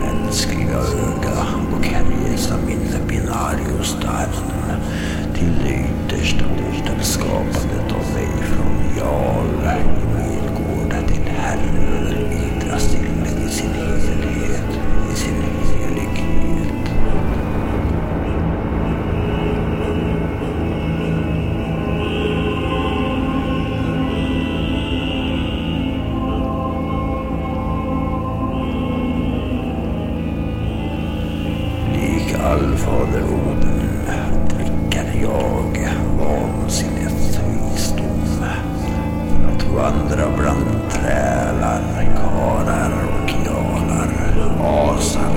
mänskliga öga och härjes av min binarius darm till det yttersta skapandet av mig från Jarl.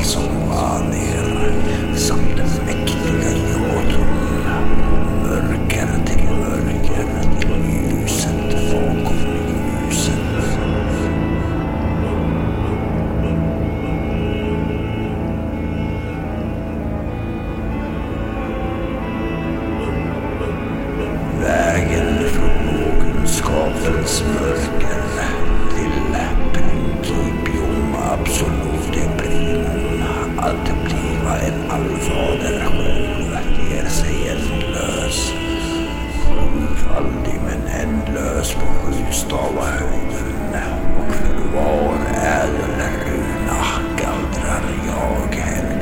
So. Sjustavahöjden och för var ädelruna gallrar jag en.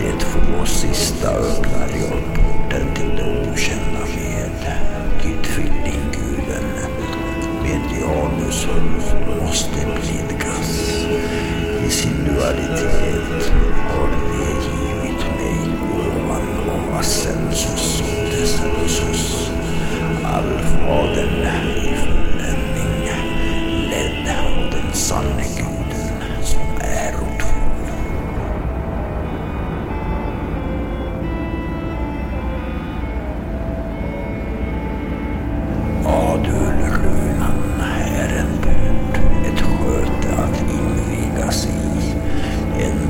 De två sista öppnar jag Medianus måste blidkas. I sin dualitet har de givit mig gåvan av Ascensus och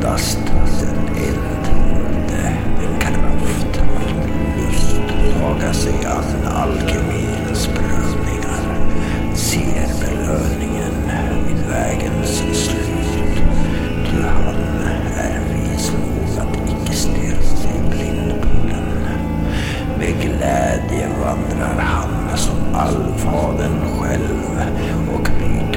endast den eldhunde, en kraft som just taga sig an alkemins prövningar, ser belöningen vid vägens slut. Ty han är vis nog att icke stirra sig blind på den. Med glädje vandrar han som allfadern själv och blir